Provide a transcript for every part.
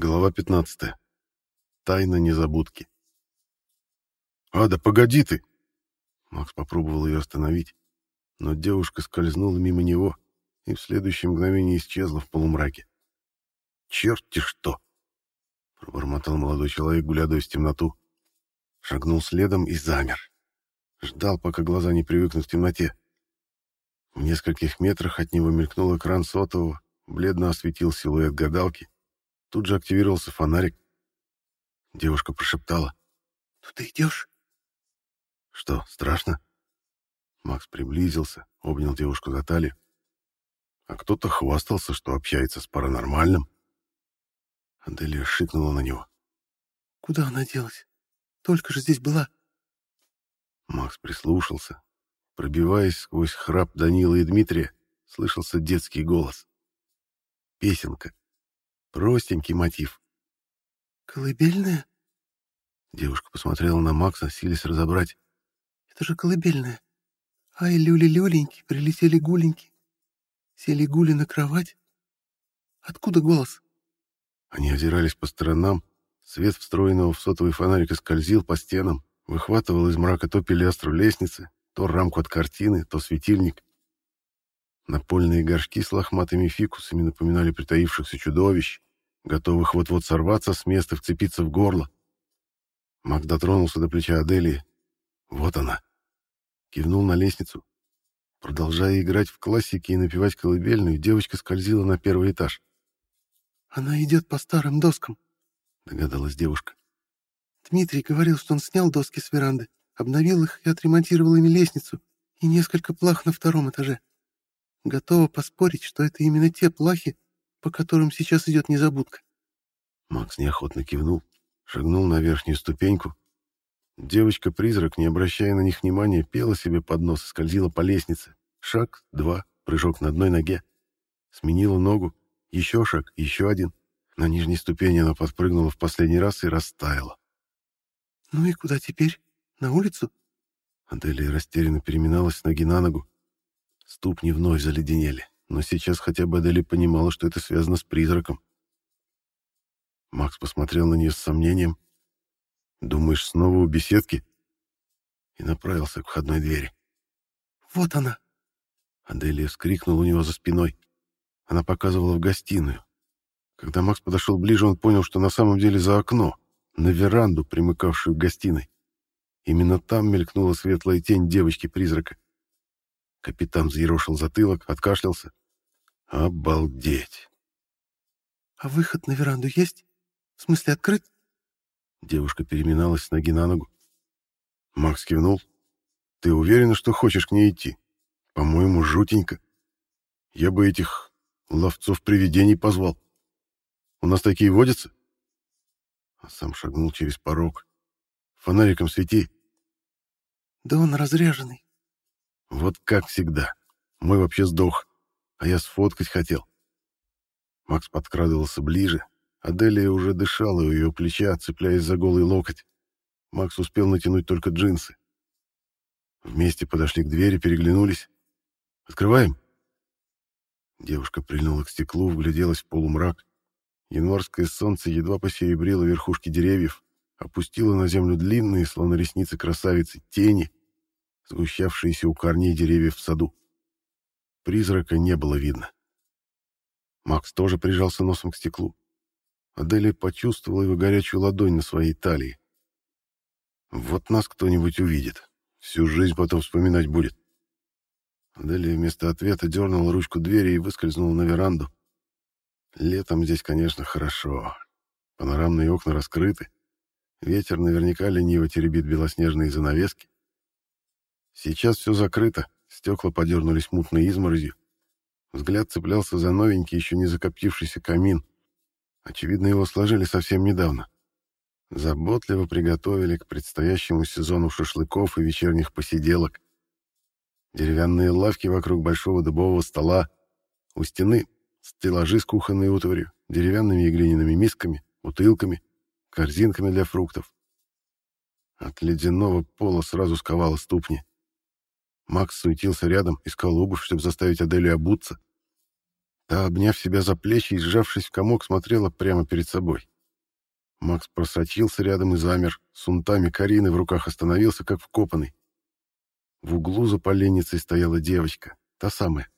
Глава 15. Тайна незабудки. «Ада, погоди ты!» Макс попробовал ее остановить, но девушка скользнула мимо него и в следующее мгновение исчезла в полумраке. «Черт-те что!» — пробормотал молодой человек, глядя в темноту. Шагнул следом и замер. Ждал, пока глаза не привыкнут к темноте. В нескольких метрах от него мелькнул экран сотового, бледно осветил силуэт гадалки. Тут же активировался фонарик. Девушка прошептала. «Ну ты идешь?» «Что, страшно?» Макс приблизился, обнял девушку за талию. А кто-то хвастался, что общается с паранормальным. Аделия шикнула на него. «Куда она делась? Только же здесь была». Макс прислушался. Пробиваясь сквозь храп Данила и Дмитрия, слышался детский голос. Песенка. Простенький мотив. «Колыбельная?» Девушка посмотрела на Макса, силясь разобрать. «Это же колыбельная. Ай, люли-люленьки, прилетели гуленьки. Сели гули на кровать. Откуда голос?» Они озирались по сторонам. Свет встроенного в сотовый фонарик скользил по стенам, выхватывал из мрака то пилястру лестницы, то рамку от картины, то светильник. Напольные горшки с лохматыми фикусами напоминали притаившихся чудовищ, готовых вот-вот сорваться с места, вцепиться в горло. Мак дотронулся до плеча Аделии. Вот она. Кивнул на лестницу. Продолжая играть в классики и напевать колыбельную, девочка скользила на первый этаж. «Она идет по старым доскам», — догадалась девушка. «Дмитрий говорил, что он снял доски с веранды, обновил их и отремонтировал ими лестницу и несколько плах на втором этаже. Готова поспорить, что это именно те плахи, по которым сейчас идет незабудка. Макс неохотно кивнул, шагнул на верхнюю ступеньку. Девочка-призрак, не обращая на них внимания, пела себе под нос и скользила по лестнице. Шаг, два, прыжок на одной ноге. Сменила ногу, еще шаг, еще один. На нижней ступени она подпрыгнула в последний раз и растаяла. «Ну и куда теперь? На улицу?» Аделия растерянно переминалась с ноги на ногу. Ступни вновь заледенели, но сейчас хотя бы Адели понимала, что это связано с призраком. Макс посмотрел на нее с сомнением. «Думаешь, снова у беседки?» И направился к входной двери. «Вот она!» Аделия вскрикнула у него за спиной. Она показывала в гостиную. Когда Макс подошел ближе, он понял, что на самом деле за окно, на веранду, примыкавшую к гостиной. Именно там мелькнула светлая тень девочки-призрака. Капитан взъерошил затылок, откашлялся. «Обалдеть!» «А выход на веранду есть? В смысле, открыт?» Девушка переминалась с ноги на ногу. Макс кивнул. «Ты уверена, что хочешь к ней идти? По-моему, жутенько. Я бы этих ловцов привидений позвал. У нас такие водятся?» А сам шагнул через порог. «Фонариком свети». «Да он разряженный. Вот как всегда. Мой вообще сдох, а я сфоткать хотел. Макс подкрадывался ближе. Аделия уже дышала у ее плеча, цепляясь за голый локоть. Макс успел натянуть только джинсы. Вместе подошли к двери, переглянулись. «Открываем?» Девушка прильнула к стеклу, вгляделась в полумрак. Январское солнце едва посеребрило верхушки деревьев, опустило на землю длинные, словно ресницы красавицы, тени, сгущавшиеся у корней деревьев в саду. Призрака не было видно. Макс тоже прижался носом к стеклу. Аделия почувствовала его горячую ладонь на своей талии. «Вот нас кто-нибудь увидит. Всю жизнь потом вспоминать будет». Аделия вместо ответа дернула ручку двери и выскользнула на веранду. Летом здесь, конечно, хорошо. Панорамные окна раскрыты. Ветер наверняка лениво теребит белоснежные занавески. Сейчас все закрыто, стекла подернулись мутной изморозью. Взгляд цеплялся за новенький, еще не закоптившийся камин. Очевидно, его сложили совсем недавно. Заботливо приготовили к предстоящему сезону шашлыков и вечерних посиделок. Деревянные лавки вокруг большого дубового стола. У стены стеллажи с кухонной утварью, деревянными и глиняными мисками, бутылками, корзинками для фруктов. От ледяного пола сразу сковало ступни. Макс суетился рядом, искал обувь, чтобы заставить Аделю обуться. Та, обняв себя за плечи и сжавшись в комок, смотрела прямо перед собой. Макс просочился рядом и замер, с унтами Карины в руках остановился, как вкопанный. В углу за поленницей стояла девочка, та самая.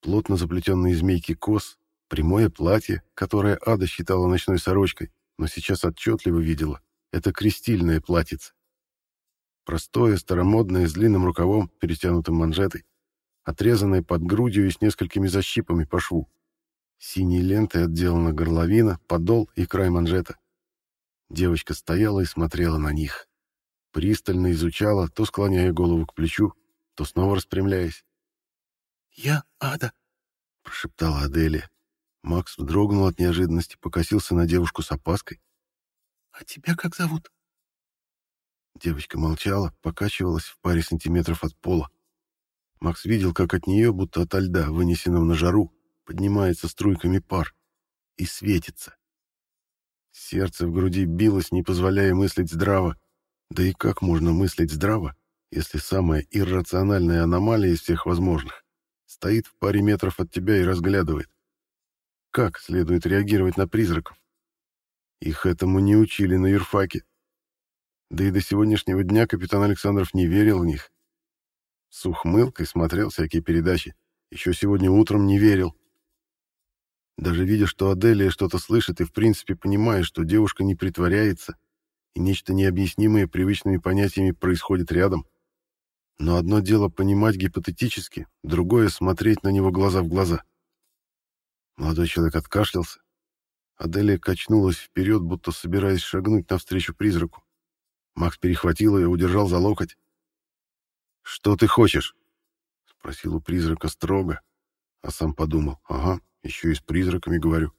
Плотно заплетенные змейки кос, прямое платье, которое Ада считала ночной сорочкой, но сейчас отчетливо видела. Это крестильное платьице. Простое, старомодное, с длинным рукавом, перетянутым манжетой, отрезанное под грудью и с несколькими защипами по шву. Синей лентой отделана горловина, подол и край манжета. Девочка стояла и смотрела на них. Пристально изучала, то склоняя голову к плечу, то снова распрямляясь. «Я Ада», — прошептала Аделия. Макс вздрогнул от неожиданности, покосился на девушку с опаской. «А тебя как зовут?» Девочка молчала, покачивалась в паре сантиметров от пола. Макс видел, как от нее, будто ото льда, вынесенного на жару, поднимается струйками пар и светится. Сердце в груди билось, не позволяя мыслить здраво. Да и как можно мыслить здраво, если самая иррациональная аномалия из всех возможных стоит в паре метров от тебя и разглядывает? Как следует реагировать на призраков? Их этому не учили на юрфаке. Да и до сегодняшнего дня капитан Александров не верил в них. С ухмылкой смотрел всякие передачи. Еще сегодня утром не верил. Даже видя, что Аделия что-то слышит и в принципе понимая, что девушка не притворяется, и нечто необъяснимое привычными понятиями происходит рядом. Но одно дело понимать гипотетически, другое — смотреть на него глаза в глаза. Молодой человек откашлялся. Аделия качнулась вперед, будто собираясь шагнуть навстречу призраку. Макс перехватил ее, удержал за локоть. «Что ты хочешь?» — спросил у призрака строго, а сам подумал. «Ага, еще и с призраками говорю.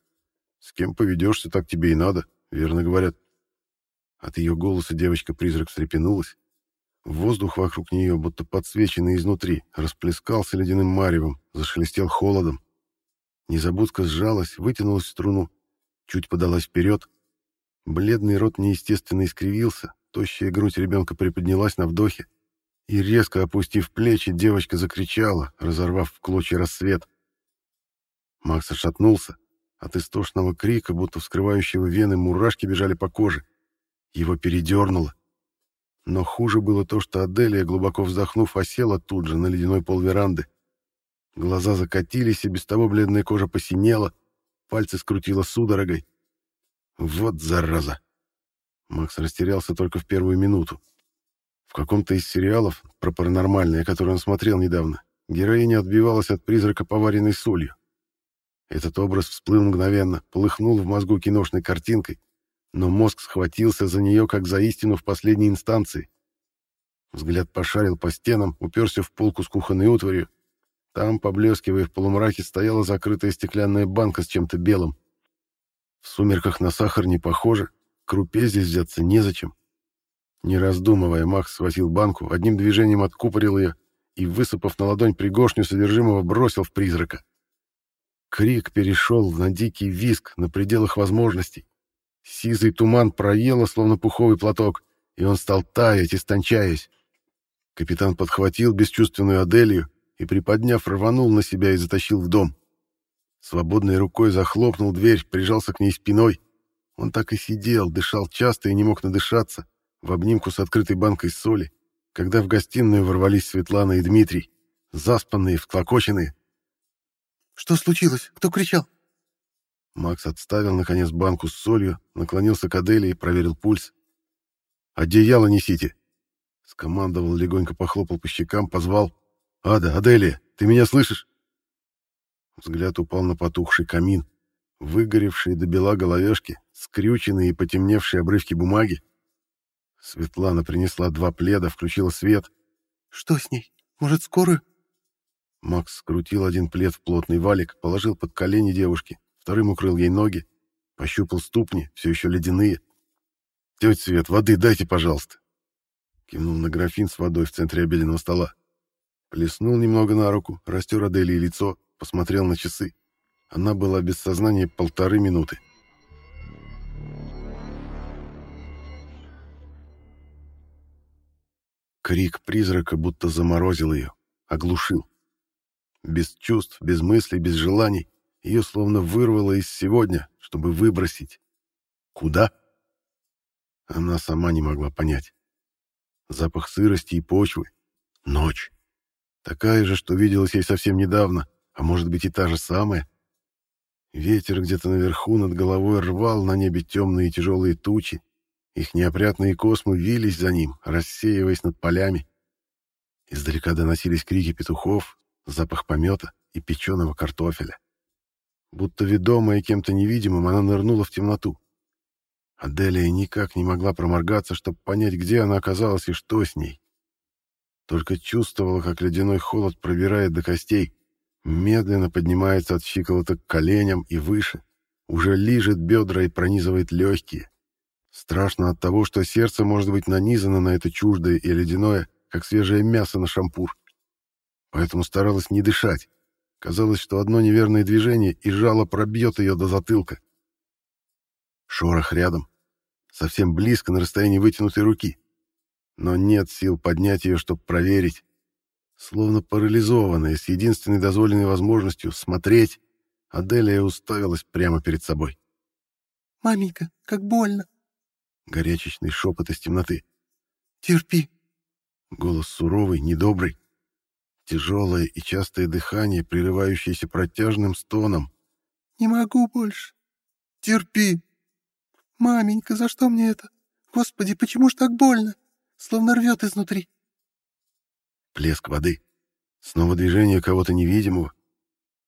С кем поведешься, так тебе и надо, верно говорят». От ее голоса девочка-призрак встрепенулась. Воздух вокруг нее, будто подсвеченный изнутри, расплескался ледяным маревом, зашелестел холодом. Незабудка сжалась, вытянулась в струну, чуть подалась вперед. Бледный рот неестественно искривился, тощая грудь ребенка приподнялась на вдохе, и, резко опустив плечи, девочка закричала, разорвав в клочья рассвет. Макс отшатнулся. От истошного крика, будто вскрывающего вены, мурашки бежали по коже. Его передернуло. Но хуже было то, что Аделия, глубоко вздохнув, осела тут же на ледяной пол веранды. Глаза закатились, и без того бледная кожа посинела, пальцы скрутило судорогой. Вот зараза! Макс растерялся только в первую минуту. В каком-то из сериалов про паранормальное, который он смотрел недавно, героиня отбивалась от призрака поваренной солью. Этот образ всплыл мгновенно, полыхнул в мозгу киношной картинкой, но мозг схватился за нее, как за истину в последней инстанции. Взгляд пошарил по стенам, уперся в полку с кухонной утварью. Там, поблескивая в полумраке, стояла закрытая стеклянная банка с чем-то белым. В сумерках на сахар не похоже, крупе здесь взяться незачем. Не раздумывая, Макс схватил банку, одним движением откупорил ее и, высыпав на ладонь пригоршню содержимого, бросил в призрака. Крик перешел на дикий визг на пределах возможностей. Сизый туман проело, словно пуховый платок, и он стал таять, истончаясь. Капитан подхватил бесчувственную Аделию и, приподняв, рванул на себя и затащил в дом. Свободной рукой захлопнул дверь, прижался к ней спиной. Он так и сидел, дышал часто и не мог надышаться, в обнимку с открытой банкой соли, когда в гостиную ворвались Светлана и Дмитрий, заспанные, вклокоченные. «Что случилось? Кто кричал?» Макс отставил, наконец, банку с солью, наклонился к Аделе и проверил пульс. «Одеяло несите!» Скомандовал, легонько похлопал по щекам, позвал. «Ада, Аделия, ты меня слышишь?» Взгляд упал на потухший камин, выгоревшие до бела головешки, скрюченные и потемневшие обрывки бумаги. Светлана принесла два пледа, включила свет. «Что с ней? Может, скорую?» Макс скрутил один плед в плотный валик, положил под колени девушки, вторым укрыл ей ноги, пощупал ступни, все еще ледяные. «Тетя Свет, воды дайте, пожалуйста!» Кивнул на графин с водой в центре обеденного стола. Плеснул немного на руку, растер Аделии лицо, посмотрел на часы. Она была без сознания полторы минуты. Крик призрака будто заморозил ее, оглушил. Без чувств, без мыслей, без желаний Ее словно вырвало из сегодня, чтобы выбросить. Куда? Она сама не могла понять. Запах сырости и почвы. Ночь. Такая же, что виделась ей совсем недавно, а может быть и та же самая. Ветер где-то наверху над головой рвал на небе темные тяжелые тучи. Их неопрятные космы вились за ним, рассеиваясь над полями. Издалека доносились крики петухов, запах помета и печеного картофеля. Будто ведомая кем-то невидимым, она нырнула в темноту. Аделия никак не могла проморгаться, чтобы понять, где она оказалась и что с ней. Только чувствовала, как ледяной холод пробирает до костей, медленно поднимается от щиколоток к коленям и выше, уже лижет бедра и пронизывает легкие. Страшно от того, что сердце может быть нанизано на это чуждое и ледяное, как свежее мясо на шампур. Поэтому старалась не дышать. Казалось, что одно неверное движение, и жало пробьет ее до затылка. Шорох рядом, совсем близко на расстоянии вытянутой руки. Но нет сил поднять ее, чтобы проверить. Словно парализованная, с единственной дозволенной возможностью смотреть, Аделия уставилась прямо перед собой. «Маменька, как больно!» Горячечный шепот из темноты. «Терпи!» Голос суровый, недобрый. Тяжелое и частое дыхание, прерывающееся протяжным стоном. «Не могу больше! Терпи!» «Маменька, за что мне это? Господи, почему ж так больно? Словно рвет изнутри!» Плеск воды. Снова движение кого-то невидимого.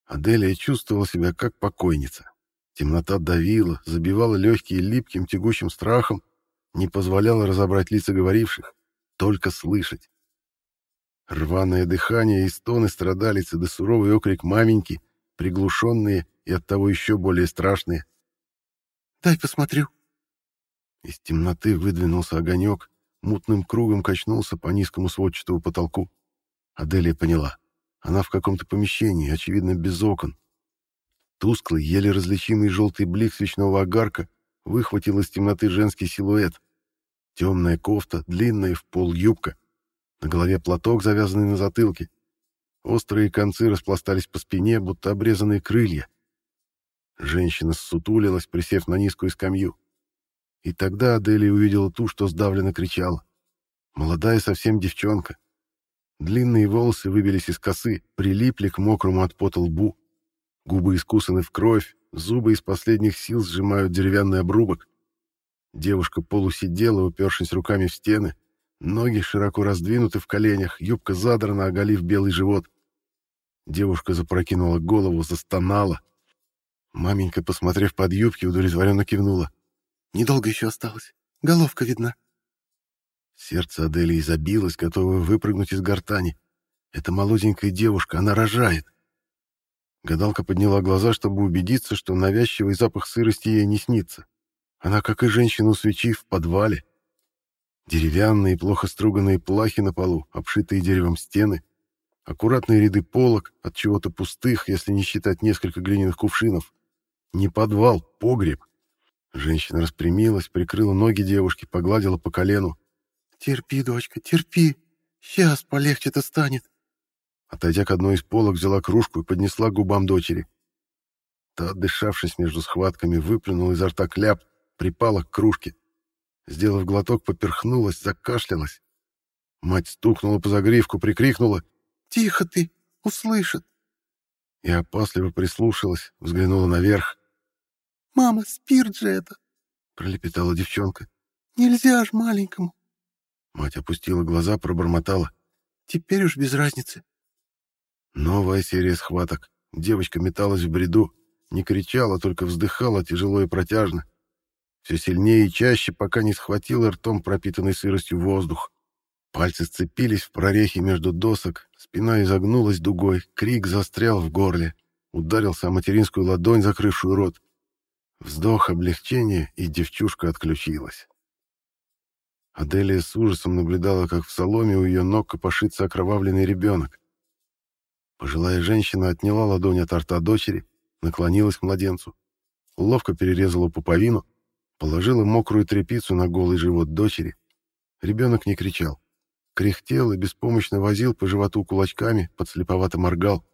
Аделия чувствовала себя как покойница. Темнота давила, забивала легкие липким тягучим страхом, не позволяла разобрать лица говоривших, только слышать. Рваное дыхание и стоны страдалицы да суровый окрик маменьки, приглушенные и оттого еще более страшные. «Дай посмотрю». Из темноты выдвинулся огонек, мутным кругом качнулся по низкому сводчатому потолку. Аделия поняла. Она в каком-то помещении, очевидно, без окон. Тусклый, еле различимый желтый блик свечного огарка выхватил из темноты женский силуэт. Темная кофта, длинная в пол юбка. На голове платок, завязанный на затылке. Острые концы распластались по спине, будто обрезанные крылья. Женщина ссутулилась, присев на низкую скамью. И тогда Аделия увидела ту, что сдавленно кричала. Молодая совсем девчонка. Длинные волосы выбились из косы, прилипли к мокрому от пота лбу. Губы искусаны в кровь, зубы из последних сил сжимают деревянный обрубок. Девушка полусидела, упершись руками в стены, ноги широко раздвинуты в коленях, юбка задрана, оголив белый живот. Девушка запрокинула голову, застонала. Маменька, посмотрев под юбки, удовлетворенно кивнула. «Недолго еще осталось. Головка видна». Сердце Адели забилось, готовое выпрыгнуть из гортани. Это молоденькая девушка, она рожает. Гадалка подняла глаза, чтобы убедиться, что навязчивый запах сырости ей не снится. Она, как и женщина у свечи, в подвале. Деревянные, плохо струганные плахи на полу, обшитые деревом стены, аккуратные ряды полок, от чего-то пустых, если не считать несколько глиняных кувшинов. Не подвал, погреб. Женщина распрямилась, прикрыла ноги девушки, погладила по колену. «Терпи, дочка, терпи. Сейчас полегче-то станет». Отойдя к одной из полок, взяла кружку и поднесла к губам дочери. Та, отдышавшись между схватками, выплюнула изо рта кляп, припала к кружке. Сделав глоток, поперхнулась, закашлялась. Мать стукнула по загривку, прикрикнула. «Тихо ты! Услышат!» И опасливо прислушалась, взглянула наверх. «Мама, спирт же это!» — пролепетала девчонка. «Нельзя ж маленькому!» Мать опустила глаза, пробормотала. «Теперь уж без разницы. Новая серия схваток. Девочка металась в бреду, не кричала, только вздыхала тяжело и протяжно. Все сильнее и чаще, пока не схватила ртом пропитанный сыростью воздух. Пальцы сцепились в прорехи между досок, спина изогнулась дугой, крик застрял в горле, ударился о материнскую ладонь, закрывшую рот. Вздох облегчения, и девчушка отключилась. Аделия с ужасом наблюдала, как в соломе у ее ног копошится окровавленный ребенок. Пожилая женщина отняла ладонь от рта дочери, наклонилась к младенцу, ловко перерезала пуповину, положила мокрую тряпицу на голый живот дочери. Ребенок не кричал. Кряхтел и беспомощно возил по животу кулачками, подслеповато моргал.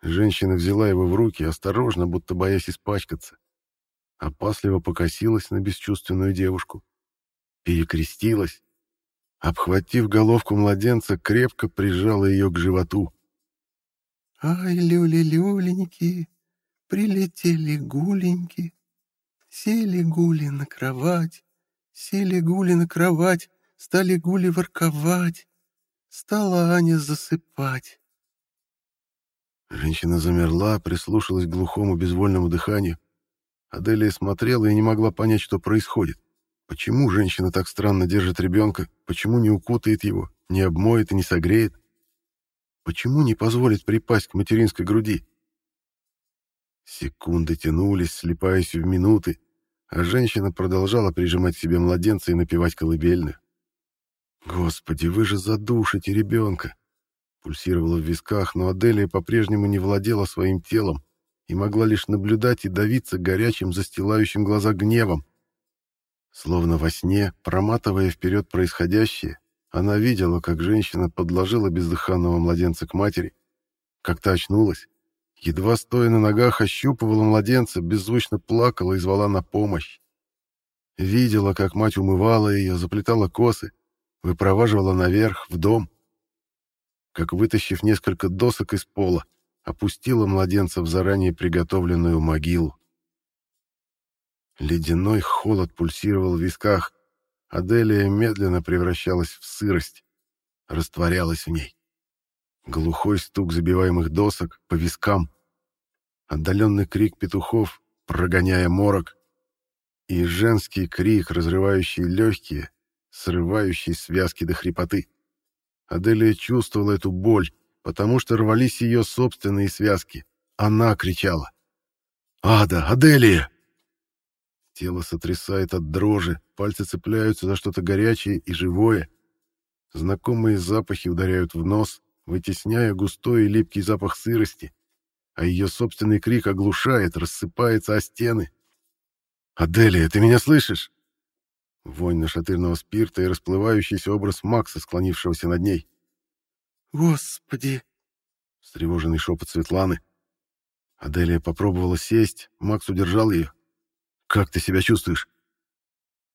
Женщина взяла его в руки, осторожно, будто боясь испачкаться. Опасливо покосилась на бесчувственную девушку. Перекрестилась. Обхватив головку младенца, крепко прижала ее к животу. «Ай, люли-люленьки, прилетели гуленьки, сели гули на кровать, сели гули на кровать, стали гули ворковать, стала Аня засыпать». Женщина замерла, прислушалась к глухому безвольному дыханию. Аделия смотрела и не могла понять, что происходит. Почему женщина так странно держит ребенка? Почему не укутает его, не обмоет и не согреет? Почему не позволит припасть к материнской груди? Секунды тянулись, слипаясь в минуты, а женщина продолжала прижимать к себе младенца и напевать колыбельную. «Господи, вы же задушите ребенка!» Пульсировала в висках, но Аделия по-прежнему не владела своим телом и могла лишь наблюдать и давиться горячим, застилающим глаза гневом. Словно во сне, проматывая вперед происходящее, она видела, как женщина подложила бездыханного младенца к матери, как та очнулась, едва стоя на ногах, ощупывала младенца, беззвучно плакала и звала на помощь. Видела, как мать умывала ее, заплетала косы, выпроваживала наверх, в дом — как, вытащив несколько досок из пола, опустила младенца в заранее приготовленную могилу. Ледяной холод пульсировал в висках. Аделия медленно превращалась в сырость, растворялась в ней. Глухой стук забиваемых досок по вискам, отдаленный крик петухов, прогоняя морок, и женский крик, разрывающий легкие, срывающий связки до хрипоты. Аделия чувствовала эту боль, потому что рвались ее собственные связки. Она кричала. «Ада! Аделия!» Тело сотрясает от дрожи, пальцы цепляются за что-то горячее и живое. Знакомые запахи ударяют в нос, вытесняя густой и липкий запах сырости, а ее собственный крик оглушает, рассыпается о стены. «Аделия, ты меня слышишь?» Вонь нашатырного спирта и расплывающийся образ Макса, склонившегося над ней. «Господи!» — встревоженный шепот Светланы. Аделия попробовала сесть, Макс удержал ее. «Как ты себя чувствуешь?»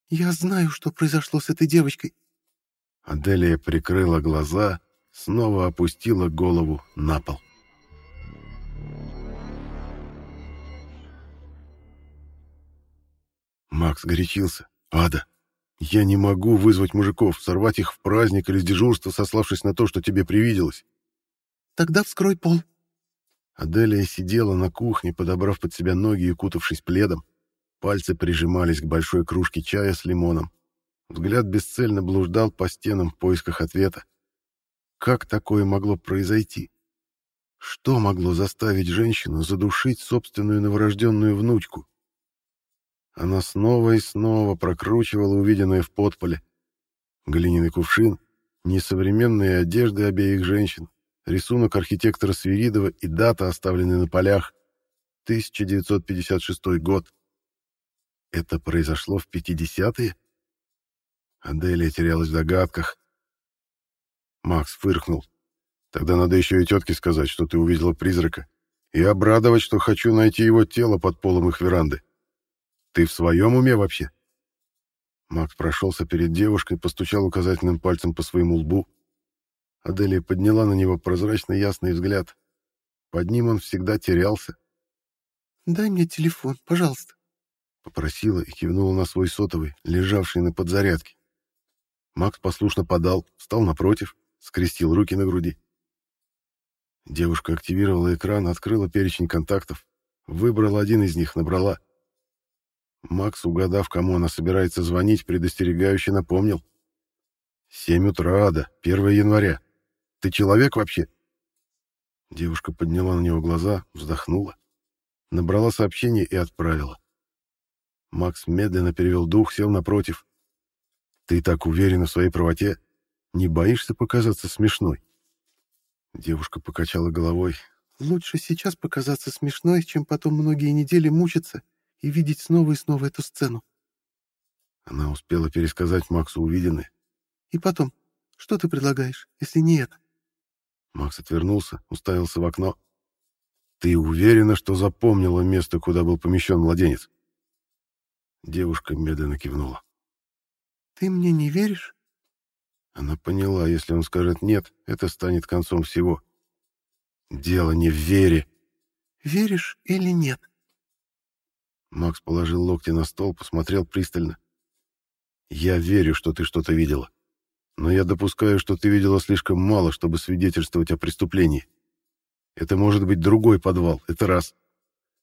«Я знаю, что произошло с этой девочкой». Аделия прикрыла глаза, снова опустила голову на пол. Макс горячился. «Ада, я не могу вызвать мужиков, сорвать их в праздник или с дежурства, сославшись на то, что тебе привиделось. Тогда вскрой пол. Аделия сидела на кухне, подобрав под себя ноги и укутавшись пледом. Пальцы прижимались к большой кружке чая с лимоном. Взгляд бесцельно блуждал по стенам в поисках ответа. Как такое могло произойти? Что могло заставить женщину задушить собственную новорожденную внучку? Она снова и снова прокручивала увиденное в подполе. Глиняный кувшин, несовременные одежды обеих женщин, рисунок архитектора Свиридова и дата, оставленная на полях. 1956 год. Это произошло в 50-е? Аделия терялась в догадках. Макс фыркнул. Тогда надо еще и тетке сказать, что ты увидела призрака, и обрадовать, что хочу найти его тело под полом их веранды. Ты в своем уме вообще? Макс прошелся перед девушкой, постучал указательным пальцем по своему лбу. Аделия подняла на него прозрачный ясный взгляд. Под ним он всегда терялся. «Дай мне телефон, пожалуйста», — попросила и кивнула на свой сотовый, лежавший на подзарядке. Макс послушно подал, встал напротив, скрестил руки на груди. Девушка активировала экран, открыла перечень контактов, выбрала один из них, набрала. Макс, угадав, кому она собирается звонить, предостерегающе напомнил. «Семь утра, Ада, 1 января. Ты человек вообще?» Девушка подняла на него глаза, вздохнула, набрала сообщение и отправила. Макс медленно перевел дух, сел напротив. «Ты так уверена в своей правоте? Не боишься показаться смешной?» Девушка покачала головой. «Лучше сейчас показаться смешной, чем потом многие недели мучиться и видеть снова и снова эту сцену. Она успела пересказать Максу увиденное. И потом, что ты предлагаешь, если не это? Макс отвернулся, уставился в окно. Ты уверена, что запомнила место, куда был помещен младенец? Девушка медленно кивнула. Ты мне не веришь? Она поняла, если он скажет «нет», это станет концом всего. Дело не в вере. Веришь или нет? Макс положил локти на стол, посмотрел пристально. Я верю, что ты что-то видела. Но я допускаю, что ты видела слишком мало, чтобы свидетельствовать о преступлении. Это может быть другой подвал, это раз.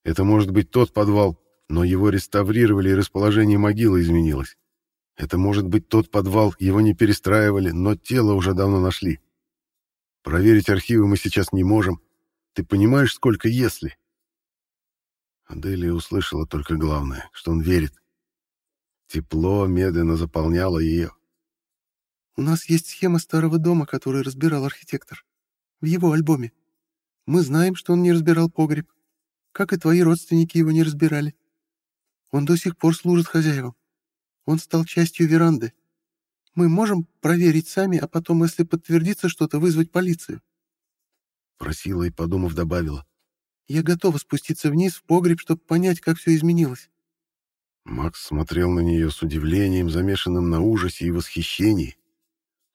Это может быть тот подвал, но его реставрировали, и расположение могилы изменилось. Это может быть тот подвал, его не перестраивали, но тело уже давно нашли. Проверить архивы мы сейчас не можем. Ты понимаешь, сколько «если»?» Аделия услышала только главное, что он верит. Тепло медленно заполняло ее. «У нас есть схема старого дома, который разбирал архитектор. В его альбоме. Мы знаем, что он не разбирал погреб. Как и твои родственники его не разбирали. Он до сих пор служит хозяевам. Он стал частью веранды. Мы можем проверить сами, а потом, если подтвердится что-то, вызвать полицию. Просила и, подумав, добавила. Я готова спуститься вниз в погреб, чтобы понять, как все изменилось. Макс смотрел на нее с удивлением, замешанным на ужасе и восхищении.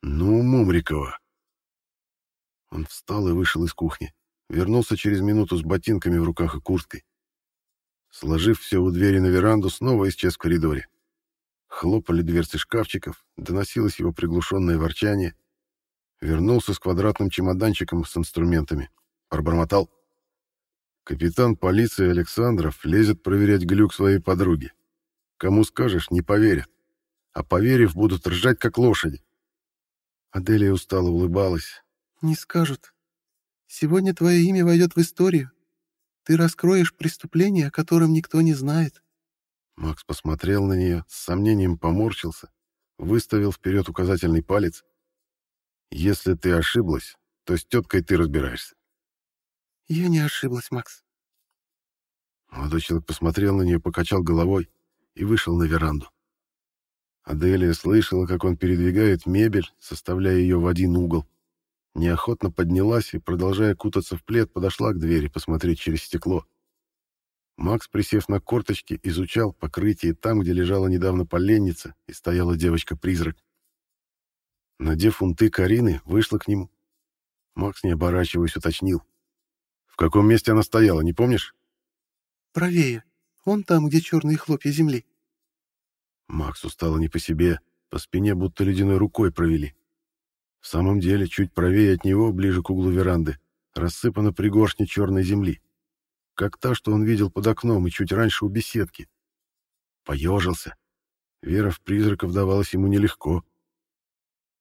«Ну, Мумрикова!» Он встал и вышел из кухни. Вернулся через минуту с ботинками в руках и курткой. Сложив все у двери на веранду, снова исчез в коридоре. Хлопали дверцы шкафчиков, доносилось его приглушенное ворчание. Вернулся с квадратным чемоданчиком с инструментами. Пробормотал. Капитан полиции Александров лезет проверять глюк своей подруги. Кому скажешь, не поверят. А поверив, будут ржать, как лошади. Аделия устало улыбалась. «Не скажут. Сегодня твое имя войдет в историю. Ты раскроешь преступление, о котором никто не знает. Макс посмотрел на нее, с сомнением поморщился, выставил вперед указательный палец. «Если ты ошиблась, то с теткой ты разбираешься». «Я не ошиблась, Макс». Молодой человек посмотрел на нее, покачал головой и вышел на веранду. Аделия слышала, как он передвигает мебель, составляя ее в один угол. Неохотно поднялась и, продолжая кутаться в плед, подошла к двери посмотреть через стекло. Макс, присев на корточки, изучал покрытие там, где лежала недавно поленница и стояла девочка-призрак. Надев унты Карины, вышла к нему. Макс, не оборачиваясь, уточнил. «В каком месте она стояла, не помнишь?» «Правее. Он там, где черные хлопья земли». Максу стало не по себе, по спине будто ледяной рукой провели. В самом деле, чуть правее от него, ближе к углу веранды, рассыпана пригоршня черной земли как та, что он видел под окном и чуть раньше у беседки. Поежился. Вера в призраков давалась ему нелегко.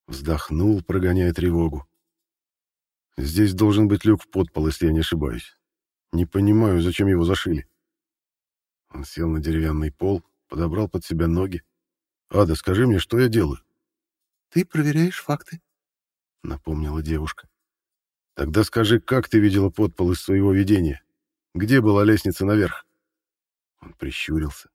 Вздохнул, прогоняя тревогу. Здесь должен быть люк в подпол, если я не ошибаюсь. Не понимаю, зачем его зашили. Он сел на деревянный пол, подобрал под себя ноги. «Ада, скажи мне, что я делаю?» «Ты проверяешь факты», — напомнила девушка. «Тогда скажи, как ты видела подпол из своего видения?» Где была лестница наверх? Он прищурился.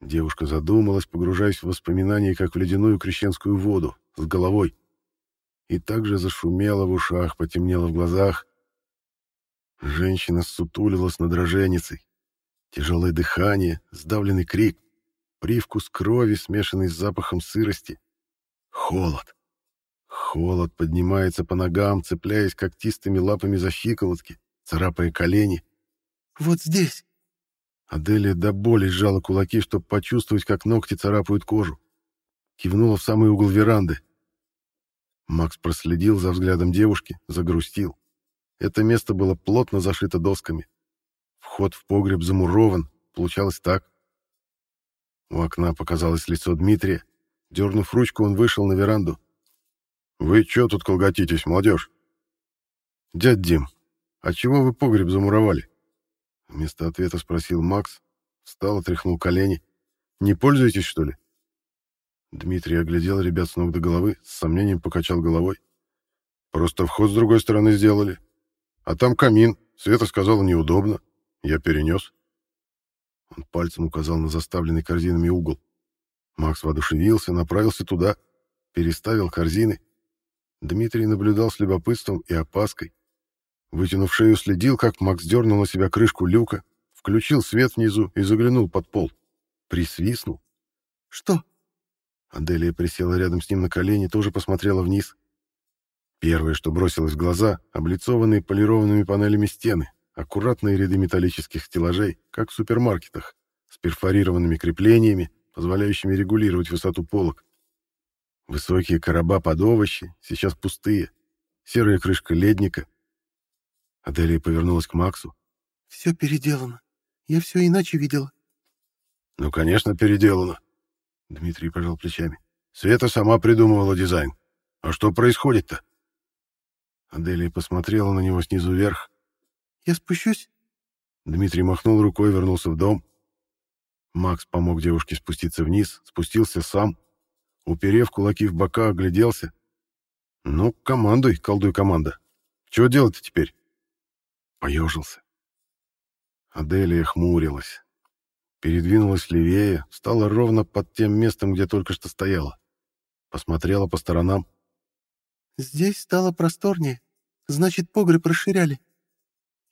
Девушка задумалась, погружаясь в воспоминания, как в ледяную крещенскую воду, с головой. И также зашумела в ушах, потемнело в глазах. Женщина сутулилась над роженицей. Тяжелое дыхание, сдавленный крик, привкус крови, смешанный с запахом сырости. Холод. Холод поднимается по ногам, цепляясь когтистыми лапами за щиколотки царапая колени. «Вот здесь!» Аделия до боли сжала кулаки, чтобы почувствовать, как ногти царапают кожу. Кивнула в самый угол веранды. Макс проследил за взглядом девушки, загрустил. Это место было плотно зашито досками. Вход в погреб замурован, получалось так. У окна показалось лицо Дмитрия. Дернув ручку, он вышел на веранду. «Вы чё тут колготитесь, молодежь?» «Дядь Дим, «А чего вы погреб замуровали?» Вместо ответа спросил Макс, встал, отряхнул колени. «Не пользуетесь, что ли?» Дмитрий оглядел ребят с ног до головы, с сомнением покачал головой. «Просто вход с другой стороны сделали. А там камин. Света сказала, неудобно. Я перенес». Он пальцем указал на заставленный корзинами угол. Макс воодушевился, направился туда, переставил корзины. Дмитрий наблюдал с любопытством и опаской. Вытянув шею, следил, как Макс дернул на себя крышку люка, включил свет внизу и заглянул под пол. Присвистнул. «Что?» Аделия присела рядом с ним на колени, тоже посмотрела вниз. Первое, что бросилось в глаза, облицованные полированными панелями стены, аккуратные ряды металлических стеллажей, как в супермаркетах, с перфорированными креплениями, позволяющими регулировать высоту полок. Высокие короба под овощи, сейчас пустые, серая крышка ледника. Аделия повернулась к Максу. «Все переделано. Я все иначе видела». «Ну, конечно, переделано». Дмитрий пожал плечами. «Света сама придумывала дизайн. А что происходит-то?» Аделия посмотрела на него снизу вверх. «Я спущусь?» Дмитрий махнул рукой, вернулся в дом. Макс помог девушке спуститься вниз, спустился сам. Уперев кулаки в бока, огляделся. «Ну, командуй, колдуй команда. Чего делать-то теперь?» Поежился. Аделия хмурилась. Передвинулась левее, стала ровно под тем местом, где только что стояла. Посмотрела по сторонам. «Здесь стало просторнее. Значит, погреб расширяли.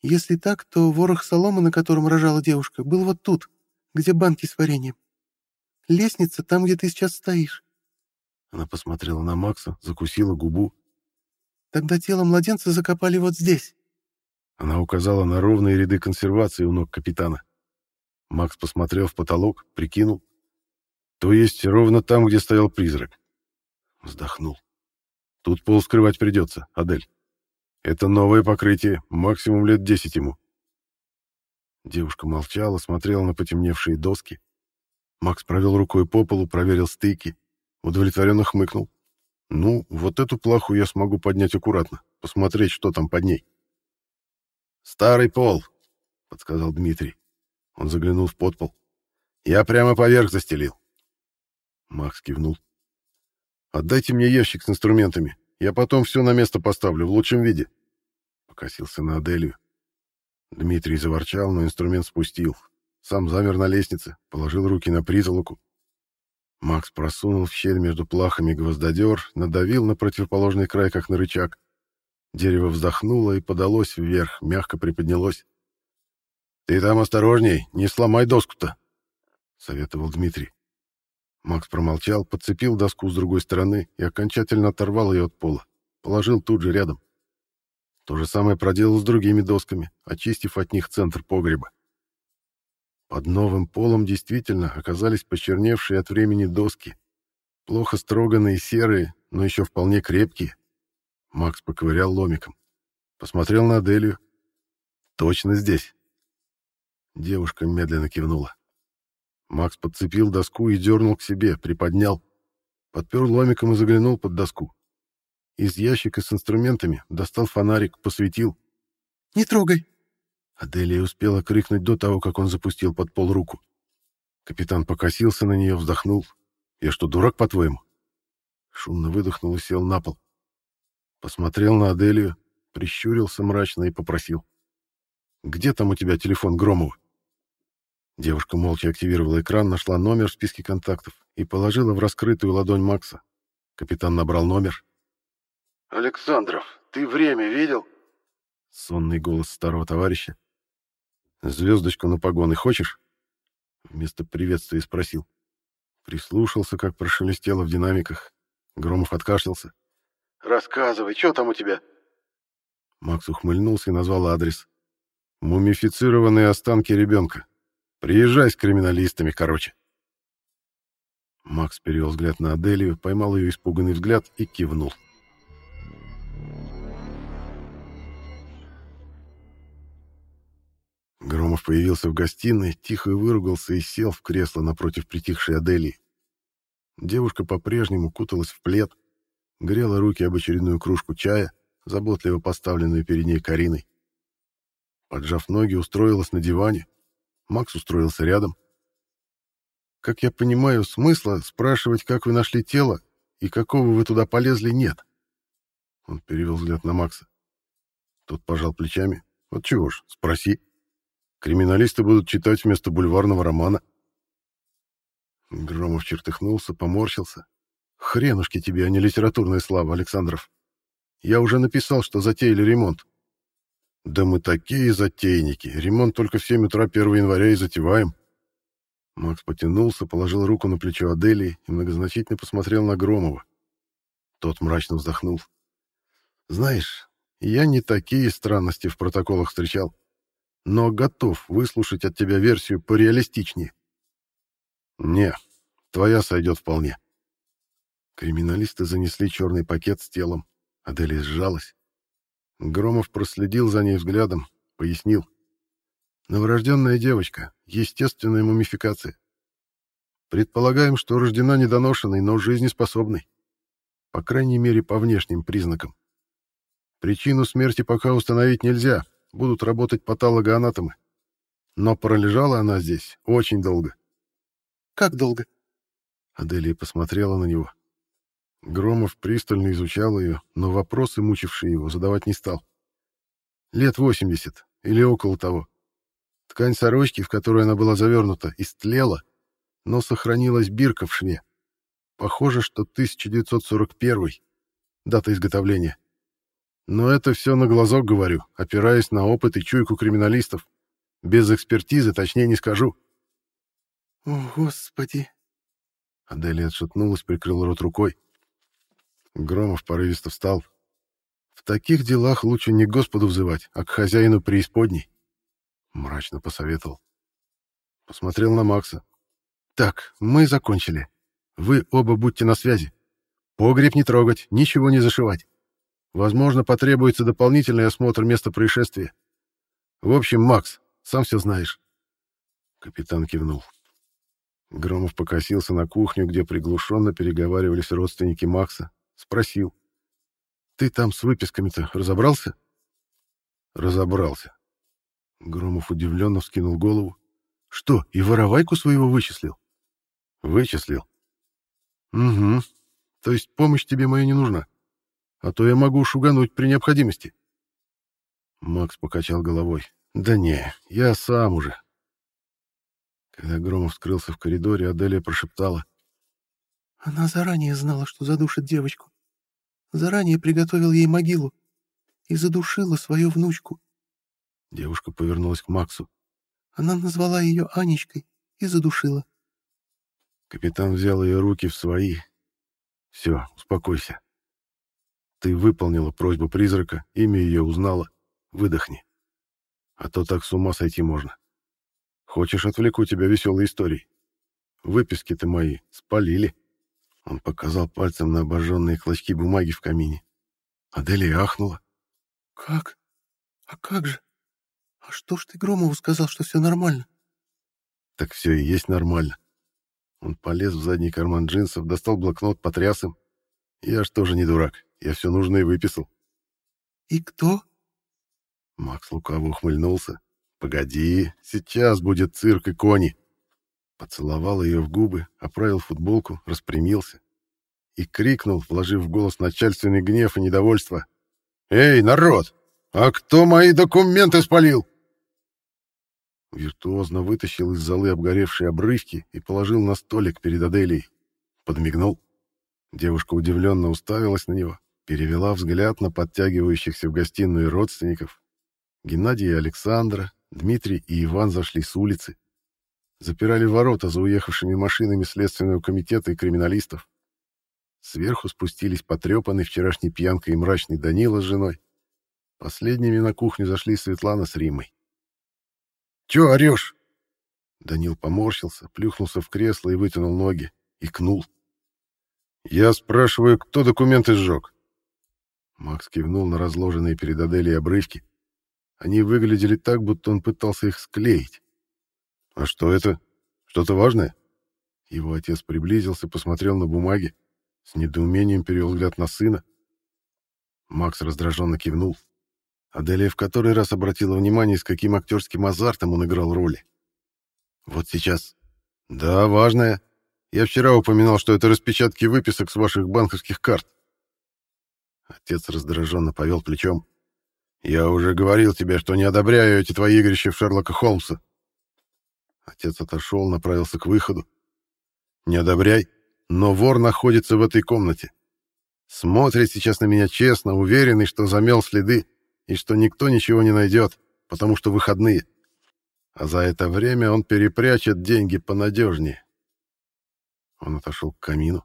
Если так, то ворох соломы, на котором рожала девушка, был вот тут, где банки с вареньем. Лестница там, где ты сейчас стоишь». Она посмотрела на Макса, закусила губу. «Тогда тело младенца закопали вот здесь». Она указала на ровные ряды консервации у ног капитана. Макс посмотрел в потолок, прикинул. То есть ровно там, где стоял призрак. Вздохнул. Тут пол скрывать придется, Адель. Это новое покрытие, максимум лет десять ему. Девушка молчала, смотрела на потемневшие доски. Макс провел рукой по полу, проверил стыки. Удовлетворенно хмыкнул. Ну, вот эту плаху я смогу поднять аккуратно, посмотреть, что там под ней. «Старый пол», — подсказал Дмитрий. Он заглянул в подпол. «Я прямо поверх застелил». Макс кивнул. «Отдайте мне ящик с инструментами. Я потом все на место поставлю в лучшем виде». Покосился на Аделию. Дмитрий заворчал, но инструмент спустил. Сам замер на лестнице, положил руки на призолоку. Макс просунул в щель между плахами гвоздодер, надавил на противоположный край, как на рычаг. Дерево вздохнуло и подалось вверх, мягко приподнялось. «Ты там осторожней, не сломай доску-то», — советовал Дмитрий. Макс промолчал, подцепил доску с другой стороны и окончательно оторвал ее от пола. Положил тут же рядом. То же самое проделал с другими досками, очистив от них центр погреба. Под новым полом действительно оказались почерневшие от времени доски. Плохо строганные серые, но еще вполне крепкие. Макс поковырял ломиком. Посмотрел на Аделию. «Точно здесь». Девушка медленно кивнула. Макс подцепил доску и дернул к себе, приподнял. Подпер ломиком и заглянул под доску. Из ящика с инструментами достал фонарик, посветил. «Не трогай!» Аделия успела крикнуть до того, как он запустил под пол руку. Капитан покосился на нее, вздохнул. «Я что, дурак, по-твоему?» Шумно выдохнул и сел на пол. Посмотрел на Аделию, прищурился мрачно и попросил. «Где там у тебя телефон Громова?» Девушка молча активировала экран, нашла номер в списке контактов и положила в раскрытую ладонь Макса. Капитан набрал номер. «Александров, ты время видел?» Сонный голос старого товарища. «Звездочку на погоны хочешь?» Вместо приветствия спросил. Прислушался, как прошелестело в динамиках. Громов откашлялся. «Рассказывай, что там у тебя?» Макс ухмыльнулся и назвал адрес. «Мумифицированные останки ребенка. Приезжай с криминалистами, короче». Макс перевел взгляд на Аделию, поймал ее испуганный взгляд и кивнул. Громов появился в гостиной, тихо выругался и сел в кресло напротив притихшей Аделии. Девушка по-прежнему куталась в плед, грела руки об очередную кружку чая, заботливо поставленную перед ней Кариной. Поджав ноги, устроилась на диване. Макс устроился рядом. «Как я понимаю, смысла спрашивать, как вы нашли тело и какого вы туда полезли, нет». Он перевел взгляд на Макса. Тот пожал плечами. «Вот чего ж, спроси». Криминалисты будут читать вместо бульварного романа. Громов чертыхнулся, поморщился. Хренушки тебе, а не литературная слава, Александров. Я уже написал, что затеяли ремонт. Да мы такие затейники. Ремонт только в 7 утра 1 января и затеваем. Макс потянулся, положил руку на плечо Аделии и многозначительно посмотрел на Громова. Тот мрачно вздохнул. «Знаешь, я не такие странности в протоколах встречал, но готов выслушать от тебя версию пореалистичнее». «Не, твоя сойдет вполне». Криминалисты занесли черный пакет с телом. Аделия сжалась. Громов проследил за ней взглядом, пояснил. Новорожденная девочка, естественная мумификация. Предполагаем, что рождена недоношенной, но жизнеспособной. По крайней мере, по внешним признакам. Причину смерти пока установить нельзя, будут работать патологоанатомы. Но пролежала она здесь очень долго. «Как долго?» Аделия посмотрела на него. Громов пристально изучал ее, но вопросы, мучившие его, задавать не стал. Лет 80 или около того. Ткань сорочки, в которую она была завернута, истлела, но сохранилась бирка в шве. Похоже, что 1941 дата изготовления. Но это все на глазок говорю, опираясь на опыт и чуйку криминалистов. Без экспертизы точнее не скажу. «О, Господи!» Аделия отшатнулась, прикрыла рот рукой. Громов порывисто встал. В таких делах лучше не к Господу взывать, а к хозяину преисподней. Мрачно посоветовал. Посмотрел на Макса. Так, мы закончили. Вы оба будьте на связи. Погреб не трогать, ничего не зашивать. Возможно, потребуется дополнительный осмотр места происшествия. В общем, Макс, сам все знаешь. Капитан кивнул. Громов покосился на кухню, где приглушенно переговаривались родственники Макса, Спросил. «Ты там с выписками-то разобрался?» «Разобрался». Громов удивленно вскинул голову. «Что, и воровайку своего вычислил?» «Вычислил». «Угу. То есть помощь тебе моя не нужна? А то я могу шугануть при необходимости». Макс покачал головой. «Да не, я сам уже». Когда Громов скрылся в коридоре, Аделия прошептала. «Она заранее знала, что задушит девочку. Заранее приготовил ей могилу и задушила свою внучку. Девушка повернулась к Максу. Она назвала ее Анечкой и задушила. Капитан взял ее руки в свои. Все, успокойся. Ты выполнила просьбу призрака, имя ее узнала. Выдохни. А то так с ума сойти можно. Хочешь, отвлеку тебя веселой историей? Выписки-то мои спалили. Он показал пальцем на обожженные клочки бумаги в камине. Аделия ахнула. «Как? А как же? А что ж ты Громову сказал, что все нормально?» «Так все и есть нормально». Он полез в задний карман джинсов, достал блокнот, потряс им. «Я ж тоже не дурак, я все нужное выписал». «И кто?» Макс лукаво ухмыльнулся. «Погоди, сейчас будет цирк и кони». Поцеловал ее в губы, оправил футболку, распрямился и крикнул, вложив в голос начальственный гнев и недовольство. «Эй, народ! А кто мои документы спалил?» Виртуозно вытащил из золы обгоревшие обрывки и положил на столик перед Аделией. Подмигнул. Девушка удивленно уставилась на него, перевела взгляд на подтягивающихся в гостиную родственников. Геннадий и Александра, Дмитрий и Иван зашли с улицы запирали ворота за уехавшими машинами Следственного комитета и криминалистов. Сверху спустились потрепанный вчерашней пьянкой и мрачный Данила с женой. Последними на кухню зашли Светлана с Римой. «Чё орёшь?» Данил поморщился, плюхнулся в кресло и вытянул ноги. Икнул. «Я спрашиваю, кто документы сжег?» Макс кивнул на разложенные перед Аделей обрывки. Они выглядели так, будто он пытался их склеить. «А что это? Что-то важное?» Его отец приблизился, посмотрел на бумаги, с недоумением перевел взгляд на сына. Макс раздраженно кивнул. Аделия в который раз обратила внимание, с каким актерским азартом он играл роли. «Вот сейчас». «Да, важное. Я вчера упоминал, что это распечатки выписок с ваших банковских карт». Отец раздраженно повел плечом. «Я уже говорил тебе, что не одобряю эти твои игрища в Шерлока Холмса. Отец отошел, направился к выходу. «Не одобряй, но вор находится в этой комнате. Смотрит сейчас на меня честно, уверенный, что замел следы, и что никто ничего не найдет, потому что выходные. А за это время он перепрячет деньги понадежнее. Он отошел к камину.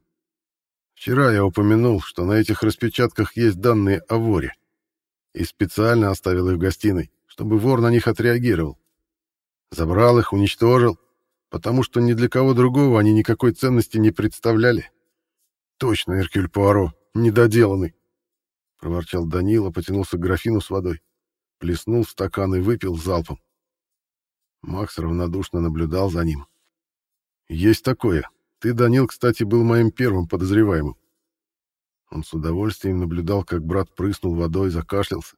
Вчера я упомянул, что на этих распечатках есть данные о воре, и специально оставил их в гостиной, чтобы вор на них отреагировал. Забрал их, уничтожил, потому что ни для кого другого они никакой ценности не представляли. Точно, Эркюль Пуаро, недоделанный. Проворчал Данила, потянулся к графину с водой, плеснул в стакан и выпил залпом. Макс равнодушно наблюдал за ним. «Есть такое. Ты, Данил, кстати, был моим первым подозреваемым». Он с удовольствием наблюдал, как брат прыснул водой, закашлялся.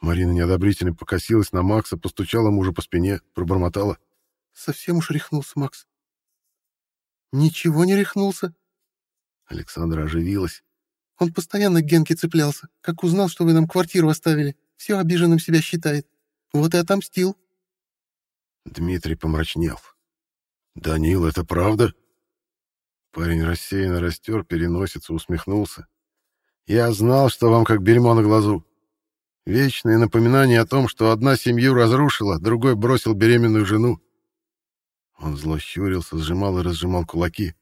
Марина неодобрительно покосилась на Макса, постучала мужа по спине, пробормотала. «Совсем уж рехнулся, Макс». «Ничего не рехнулся?» Александра оживилась. «Он постоянно к Генке цеплялся. Как узнал, что вы нам квартиру оставили, все обиженным себя считает. Вот и отомстил». Дмитрий помрачнел. «Данил, это правда?» Парень рассеянно растер переносицу, усмехнулся. «Я знал, что вам как бельмо на глазу. Вечное напоминание о том, что одна семью разрушила, другой бросил беременную жену. Он зло щурился, сжимал и разжимал кулаки.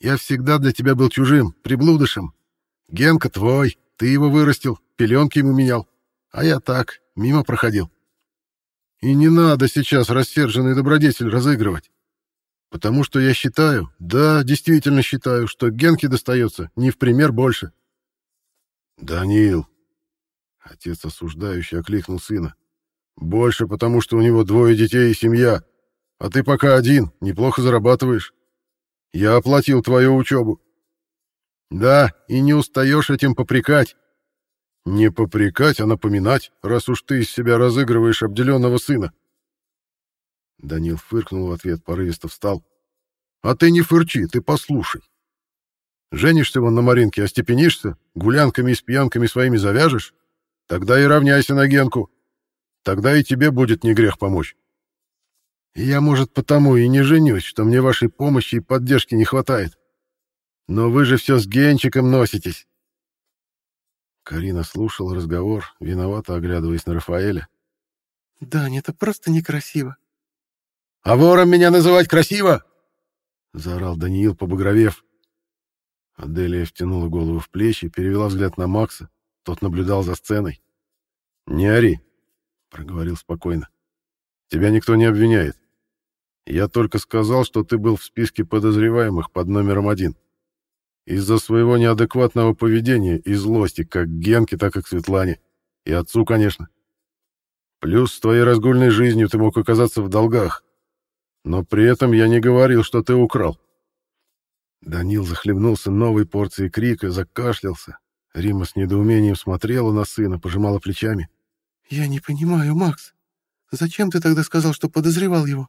«Я всегда для тебя был чужим, приблудышем. Генка твой, ты его вырастил, пеленки ему менял. А я так, мимо проходил. И не надо сейчас рассерженный добродетель разыгрывать. Потому что я считаю, да, действительно считаю, что Генке достается не в пример больше». «Данил», Отец осуждающий окликнул сына. «Больше потому, что у него двое детей и семья. А ты пока один, неплохо зарабатываешь. Я оплатил твою учебу. Да, и не устаешь этим попрекать. Не попрекать, а напоминать, раз уж ты из себя разыгрываешь обделенного сына». Данил фыркнул в ответ, порывисто встал. «А ты не фырчи, ты послушай. Женишься вон на Маринке, остепенишься, гулянками и с пьянками своими завяжешь, Тогда и равняйся на Генку. Тогда и тебе будет не грех помочь. я, может, потому и не женюсь, что мне вашей помощи и поддержки не хватает. Но вы же все с Генчиком носитесь. Карина слушала разговор, виновато оглядываясь на Рафаэля. «Дань, это просто некрасиво». «А вором меня называть красиво?» — заорал Даниил, побагровев. Аделия втянула голову в плечи, перевела взгляд на Макса, тот наблюдал за сценой. «Не ори», — проговорил спокойно. «Тебя никто не обвиняет. Я только сказал, что ты был в списке подозреваемых под номером один. Из-за своего неадекватного поведения и злости как Генке, так и к Светлане. И отцу, конечно. Плюс с твоей разгульной жизнью ты мог оказаться в долгах. Но при этом я не говорил, что ты украл». Данил захлебнулся новой порцией крика, закашлялся, Рима с недоумением смотрела на сына, пожимала плечами. «Я не понимаю, Макс. Зачем ты тогда сказал, что подозревал его?»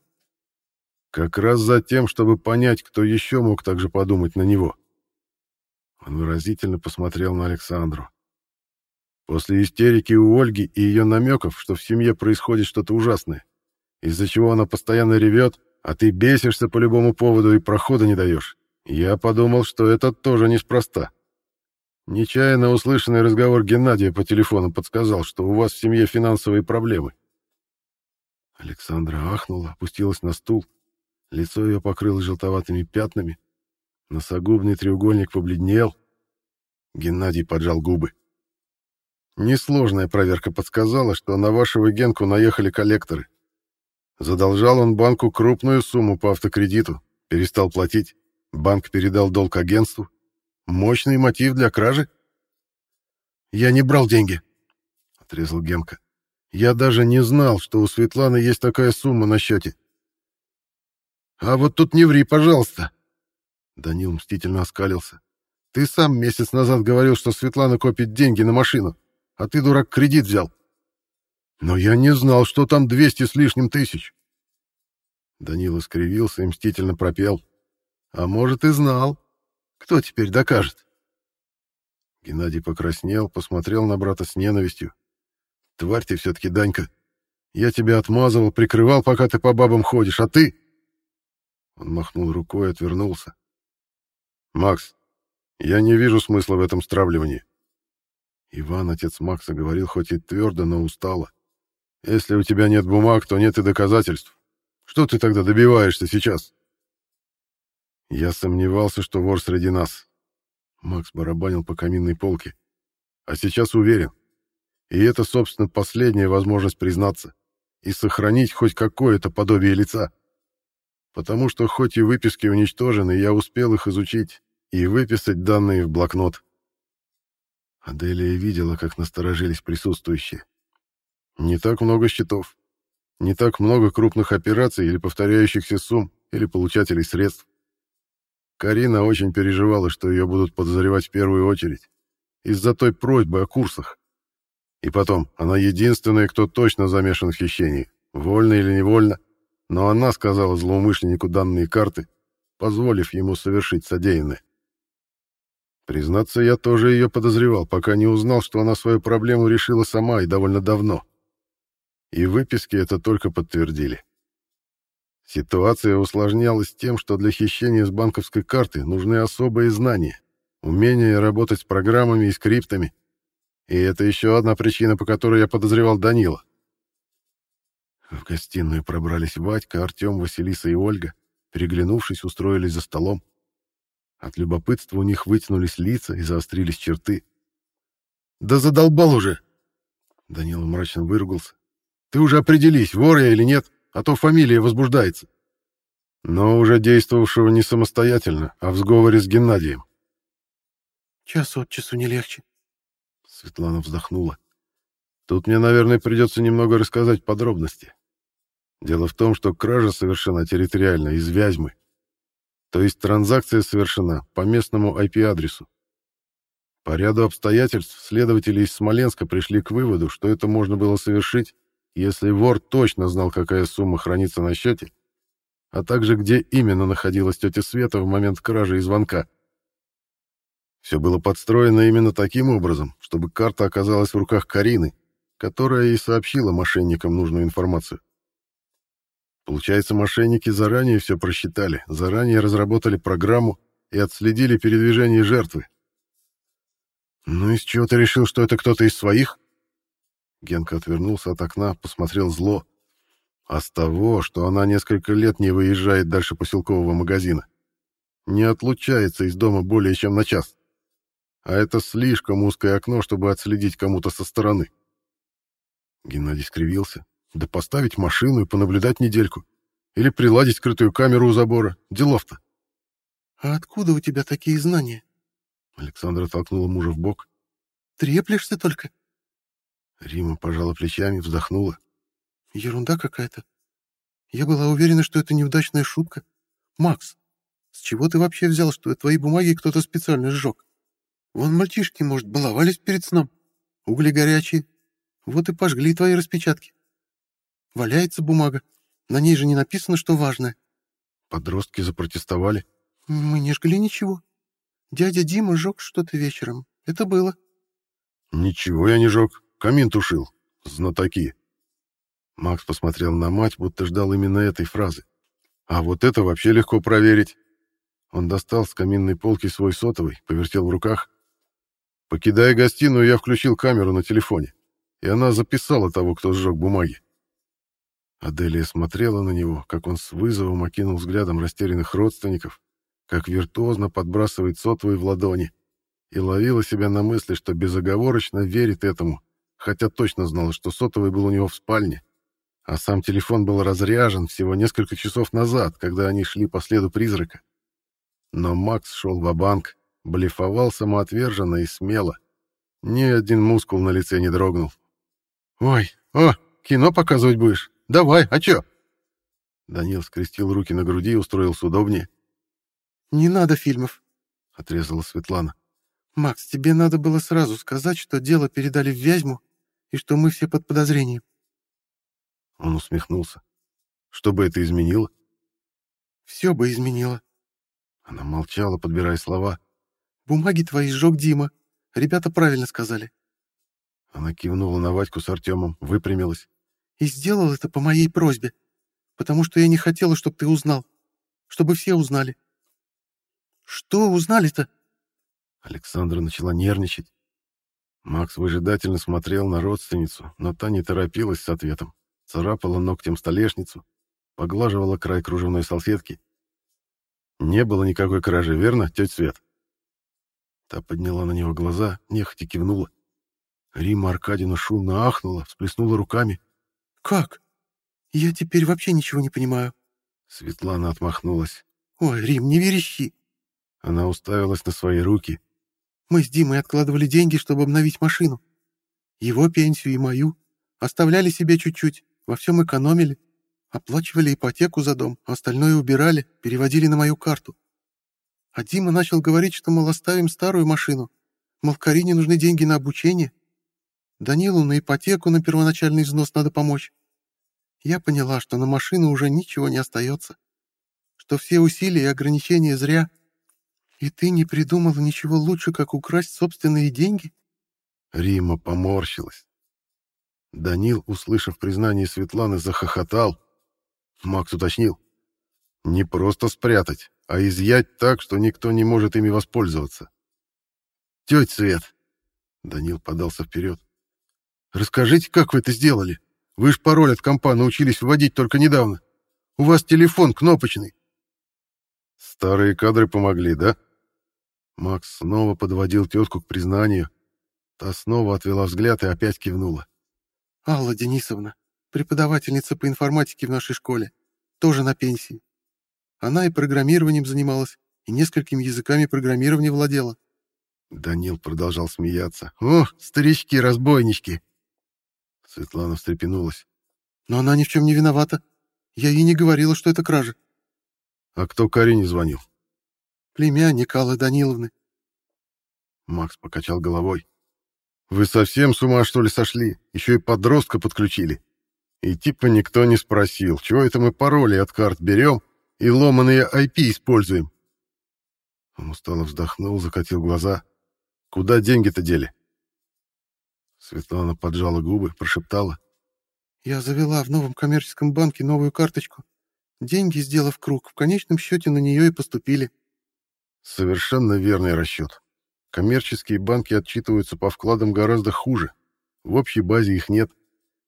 «Как раз за тем, чтобы понять, кто еще мог так же подумать на него». Он выразительно посмотрел на Александру. После истерики у Ольги и ее намеков, что в семье происходит что-то ужасное, из-за чего она постоянно ревет, а ты бесишься по любому поводу и прохода не даешь, я подумал, что это тоже неспроста. Нечаянно услышанный разговор Геннадия по телефону подсказал, что у вас в семье финансовые проблемы. Александра ахнула, опустилась на стул. Лицо ее покрылось желтоватыми пятнами. Носогубный треугольник побледнел. Геннадий поджал губы. Несложная проверка подсказала, что на вашего Генку наехали коллекторы. Задолжал он банку крупную сумму по автокредиту, перестал платить. Банк передал долг агентству, Мощный мотив для кражи? Я не брал деньги, отрезал Генка. Я даже не знал, что у Светланы есть такая сумма на счете. А вот тут не ври, пожалуйста. Данил мстительно оскалился. Ты сам месяц назад говорил, что Светлана копит деньги на машину, а ты, дурак, кредит взял. Но я не знал, что там 200 с лишним тысяч. Данила скривился и мстительно пропел. А может, и знал. Кто теперь докажет? Геннадий покраснел, посмотрел на брата с ненавистью. Тварь ты все-таки, Данька. Я тебя отмазывал, прикрывал, пока ты по бабам ходишь, а ты... Он махнул рукой и отвернулся. «Макс, я не вижу смысла в этом стравливании. Иван, отец Макса, говорил хоть и твердо, но устало. «Если у тебя нет бумаг, то нет и доказательств. Что ты тогда добиваешься сейчас?» Я сомневался, что вор среди нас. Макс барабанил по каминной полке. А сейчас уверен. И это, собственно, последняя возможность признаться и сохранить хоть какое-то подобие лица. Потому что хоть и выписки уничтожены, я успел их изучить и выписать данные в блокнот. Аделия видела, как насторожились присутствующие. Не так много счетов, не так много крупных операций или повторяющихся сумм, или получателей средств. Карина очень переживала, что ее будут подозревать в первую очередь, из-за той просьбы о курсах. И потом, она единственная, кто точно замешан в хищении, вольно или невольно, но она сказала злоумышленнику данные карты, позволив ему совершить содеянное. Признаться, я тоже ее подозревал, пока не узнал, что она свою проблему решила сама и довольно давно. И выписки это только подтвердили. Ситуация усложнялась тем, что для хищения с банковской карты нужны особые знания, умение работать с программами и скриптами. И это еще одна причина, по которой я подозревал Данила. В гостиную пробрались Вадька, Артем, Василиса и Ольга. Переглянувшись, устроились за столом. От любопытства у них вытянулись лица и заострились черты. «Да задолбал уже!» Данила мрачно выругался. «Ты уже определись, вор я или нет, а то фамилия возбуждается». Но уже действовавшего не самостоятельно, а в сговоре с Геннадием. «Час от часу не легче», — Светлана вздохнула. «Тут мне, наверное, придется немного рассказать подробности. Дело в том, что кража совершена территориально, из Вязьмы. То есть транзакция совершена по местному IP-адресу. По ряду обстоятельств следователи из Смоленска пришли к выводу, что это можно было совершить, если вор точно знал, какая сумма хранится на счете, а также где именно находилась тетя Света в момент кражи и звонка. Все было подстроено именно таким образом, чтобы карта оказалась в руках Карины, которая и сообщила мошенникам нужную информацию. Получается, мошенники заранее все просчитали, заранее разработали программу и отследили передвижение жертвы. «Ну из чего ты решил, что это кто-то из своих?» Генка отвернулся от окна, посмотрел зло. «А с того, что она несколько лет не выезжает дальше поселкового магазина. Не отлучается из дома более чем на час. А это слишком узкое окно, чтобы отследить кому-то со стороны». Геннадий скривился. Да поставить машину и понаблюдать недельку. Или приладить скрытую камеру у забора. Делов-то. — А откуда у тебя такие знания? Александра толкнула мужа в бок. — Треплешься только. Рима пожала плечами, вздохнула. — Ерунда какая-то. Я была уверена, что это неудачная шутка. Макс, с чего ты вообще взял, что твои бумаги кто-то специально сжег? Вон мальчишки, может, баловались перед сном. Угли горячие. Вот и пожгли твои распечатки. Валяется бумага. На ней же не написано, что важное. Подростки запротестовали. Мы не жгли ничего. Дядя Дима жег что-то вечером. Это было. Ничего я не жег. Камин тушил. Знатоки. Макс посмотрел на мать, будто ждал именно этой фразы. А вот это вообще легко проверить. Он достал с каминной полки свой сотовый, повертел в руках. Покидая гостиную, я включил камеру на телефоне, и она записала того, кто сжег бумаги. Аделия смотрела на него, как он с вызовом окинул взглядом растерянных родственников, как виртуозно подбрасывает сотовый в ладони, и ловила себя на мысли, что безоговорочно верит этому, хотя точно знала, что сотовый был у него в спальне, а сам телефон был разряжен всего несколько часов назад, когда они шли по следу призрака. Но Макс шел в банк блефовал самоотверженно и смело. Ни один мускул на лице не дрогнул. «Ой, о, кино показывать будешь?» Давай, а чё?» Данил скрестил руки на груди и устроился удобнее. «Не надо фильмов», — отрезала Светлана. «Макс, тебе надо было сразу сказать, что дело передали в Вязьму и что мы все под подозрением». Он усмехнулся. «Что бы это изменило?» «Все бы изменило». Она молчала, подбирая слова. «Бумаги твои сжег Дима. Ребята правильно сказали». Она кивнула на Вадьку с Артемом, выпрямилась. И сделал это по моей просьбе, потому что я не хотела, чтобы ты узнал, чтобы все узнали. Что узнали-то? Александра начала нервничать. Макс выжидательно смотрел на родственницу, но та не торопилась с ответом. Царапала ногтем столешницу, поглаживала край кружевной салфетки. «Не было никакой кражи, верно, тетя Свет?» Та подняла на него глаза, нехотя кивнула. Рима Аркадьевна шумно ахнула, всплеснула руками. «Как? Я теперь вообще ничего не понимаю». Светлана отмахнулась. «Ой, Рим, не верещи!» Она уставилась на свои руки. «Мы с Димой откладывали деньги, чтобы обновить машину. Его пенсию и мою. Оставляли себе чуть-чуть, во всем экономили. Оплачивали ипотеку за дом, остальное убирали, переводили на мою карту. А Дима начал говорить, что, мол, оставим старую машину. Мол, Карине нужны деньги на обучение. Данилу на ипотеку на первоначальный взнос надо помочь. Я поняла, что на машину уже ничего не остается. Что все усилия и ограничения зря. И ты не придумала ничего лучше, как украсть собственные деньги? Рима поморщилась. Данил, услышав признание Светланы, захохотал. Макс уточнил. Не просто спрятать, а изъять так, что никто не может ими воспользоваться. «Тетя Свет!» Данил подался вперед. «Расскажите, как вы это сделали? Вы ж пароль от компа научились вводить только недавно. У вас телефон кнопочный». «Старые кадры помогли, да?» Макс снова подводил тетку к признанию. Та снова отвела взгляд и опять кивнула. «Алла Денисовна, преподавательница по информатике в нашей школе, тоже на пенсии. Она и программированием занималась, и несколькими языками программирования владела. Данил продолжал смеяться. «О, старички-разбойнички!» Светлана встрепенулась. «Но она ни в чем не виновата. Я ей не говорила, что это кража». «А кто Карине звонил?» «Племянник Аллы Даниловны». Макс покачал головой. «Вы совсем с ума, что ли, сошли? Еще и подростка подключили. И типа никто не спросил, чего это мы пароли от карт берем и ломаные IP используем?» Он устало вздохнул, закатил глаза. «Куда деньги-то дели?» Светлана поджала губы, прошептала. «Я завела в новом коммерческом банке новую карточку. Деньги, сделав круг, в конечном счете на нее и поступили». Совершенно верный расчет. Коммерческие банки отчитываются по вкладам гораздо хуже. В общей базе их нет,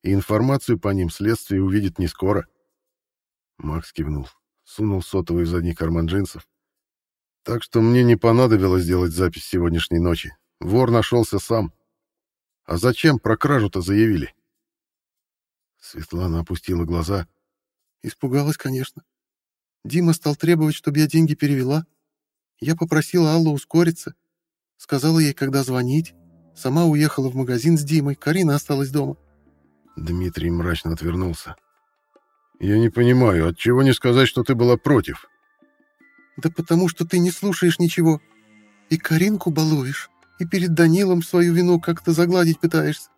и информацию по ним следствие увидит не скоро. Макс кивнул, сунул сотовый в задний карман джинсов. Так что мне не понадобилось делать запись сегодняшней ночи. Вор нашелся сам. А зачем про кражу-то заявили? Светлана опустила глаза. Испугалась, конечно. Дима стал требовать, чтобы я деньги перевела. Я попросила Аллу ускориться. Сказала ей, когда звонить. Сама уехала в магазин с Димой, Карина осталась дома. Дмитрий мрачно отвернулся. «Я не понимаю, от чего не сказать, что ты была против?» Да потому что ты не слушаешь ничего. И Каринку балуешь, и перед Данилом свою вину как-то загладить пытаешься.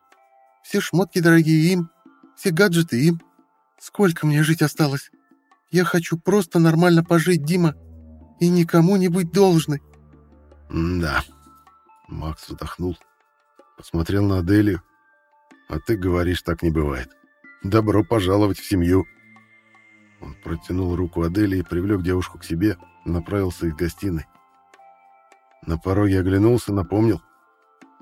Все шмотки дорогие им, все гаджеты им. Сколько мне жить осталось? Я хочу просто нормально пожить, Дима, и никому не быть должной. да. Макс вздохнул. Посмотрел на Аделию. А ты говоришь, так не бывает. Добро пожаловать в семью. Он протянул руку Аделии, привлек девушку к себе, направился из гостиной. На пороге оглянулся, напомнил.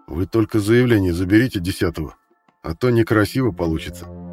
«Вы только заявление заберите десятого, а то некрасиво получится».